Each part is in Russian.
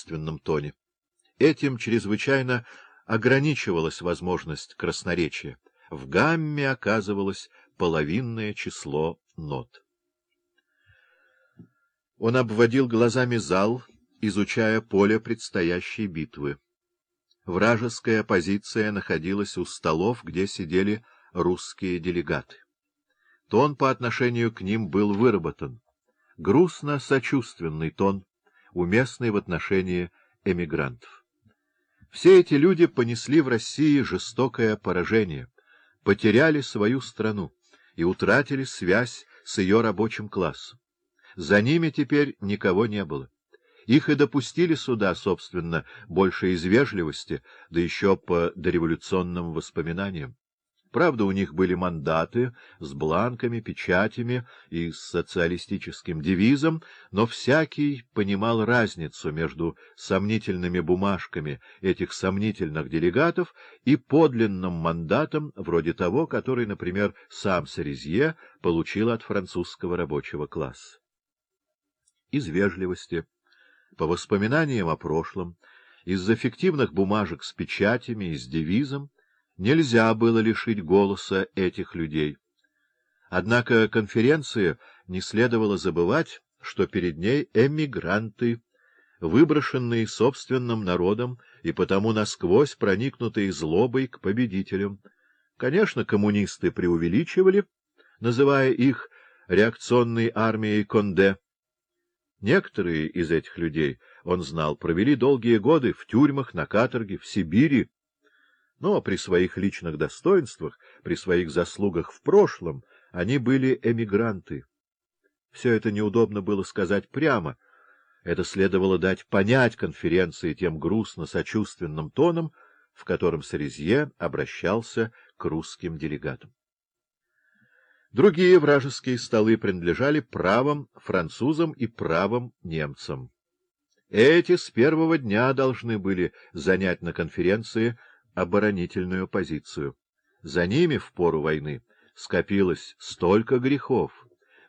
сочувственном тоне. Этим чрезвычайно ограничивалась возможность красноречия. В гамме оказывалось половинное число нот. Он обводил глазами зал, изучая поле предстоящей битвы. Вражеская позиция находилась у столов, где сидели русские делегаты. Тон по отношению к ним был выработан. Грустно-сочувственный тон, уместный в отношении эмигрантов. Все эти люди понесли в России жестокое поражение, потеряли свою страну и утратили связь с ее рабочим классом. За ними теперь никого не было. Их и допустили сюда, собственно, больше из вежливости, да еще по дореволюционным воспоминаниям. Правда, у них были мандаты с бланками, печатями и с социалистическим девизом, но всякий понимал разницу между сомнительными бумажками этих сомнительных делегатов и подлинным мандатом, вроде того, который, например, сам Сарезье получил от французского рабочего класса. Из вежливости, по воспоминаниям о прошлом, из-за фиктивных бумажек с печатями и с девизом, Нельзя было лишить голоса этих людей. Однако конференции не следовало забывать, что перед ней эмигранты, выброшенные собственным народом и потому насквозь проникнутые злобой к победителям. Конечно, коммунисты преувеличивали, называя их реакционной армией Конде. Некоторые из этих людей, он знал, провели долгие годы в тюрьмах, на каторге, в Сибири, но при своих личных достоинствах, при своих заслугах в прошлом, они были эмигранты. Все это неудобно было сказать прямо. Это следовало дать понять конференции тем грустно-сочувственным тоном, в котором Сарезье обращался к русским делегатам. Другие вражеские столы принадлежали правым французам и правым немцам. Эти с первого дня должны были занять на конференции оборонительную позицию. За ними в пору войны скопилось столько грехов,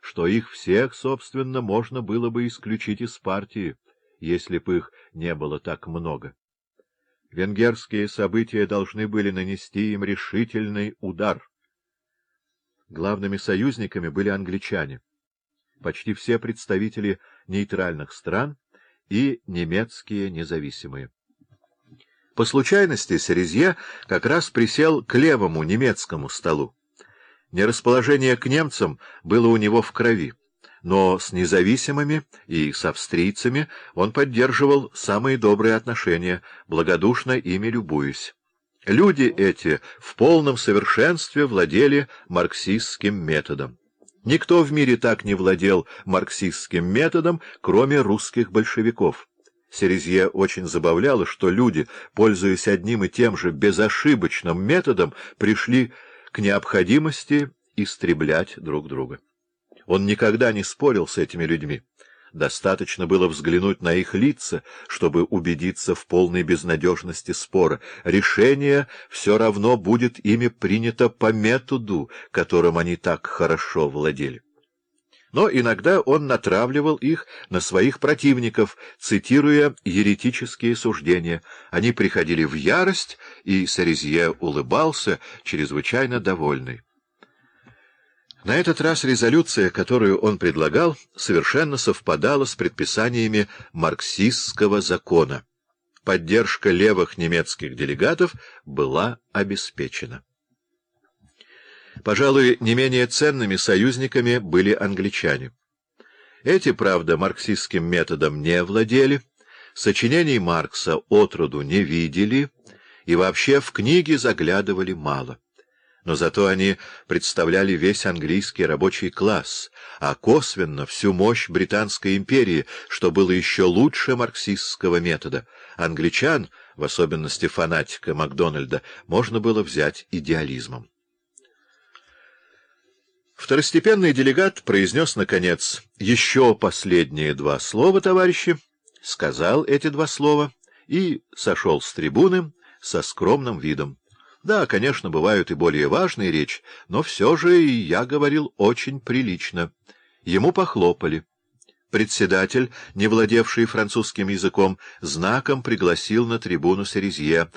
что их всех, собственно, можно было бы исключить из партии, если б их не было так много. Венгерские события должны были нанести им решительный удар. Главными союзниками были англичане, почти все представители нейтральных стран и немецкие независимые. По случайности Серезье как раз присел к левому немецкому столу. Нерасположение к немцам было у него в крови, но с независимыми и с австрийцами он поддерживал самые добрые отношения, благодушно ими любуясь. Люди эти в полном совершенстве владели марксистским методом. Никто в мире так не владел марксистским методом, кроме русских большевиков. Серезье очень забавляло, что люди, пользуясь одним и тем же безошибочным методом, пришли к необходимости истреблять друг друга. Он никогда не спорил с этими людьми. Достаточно было взглянуть на их лица, чтобы убедиться в полной безнадежности спора. Решение все равно будет ими принято по методу, которым они так хорошо владели но иногда он натравливал их на своих противников, цитируя еретические суждения. Они приходили в ярость, и Сарезье улыбался, чрезвычайно довольный. На этот раз резолюция, которую он предлагал, совершенно совпадала с предписаниями марксистского закона. Поддержка левых немецких делегатов была обеспечена. Пожалуй, не менее ценными союзниками были англичане. Эти, правда, марксистским методом не владели, сочинений Маркса отроду не видели и вообще в книги заглядывали мало. Но зато они представляли весь английский рабочий класс, а косвенно всю мощь Британской империи, что было еще лучше марксистского метода. Англичан, в особенности фанатика Макдональда, можно было взять идеализмом. Второстепенный делегат произнес, наконец, еще последние два слова, товарищи, сказал эти два слова и сошел с трибуны со скромным видом. Да, конечно, бывают и более важные речи, но все же я говорил очень прилично. Ему похлопали. Председатель, не владевший французским языком, знаком пригласил на трибуну Серезье,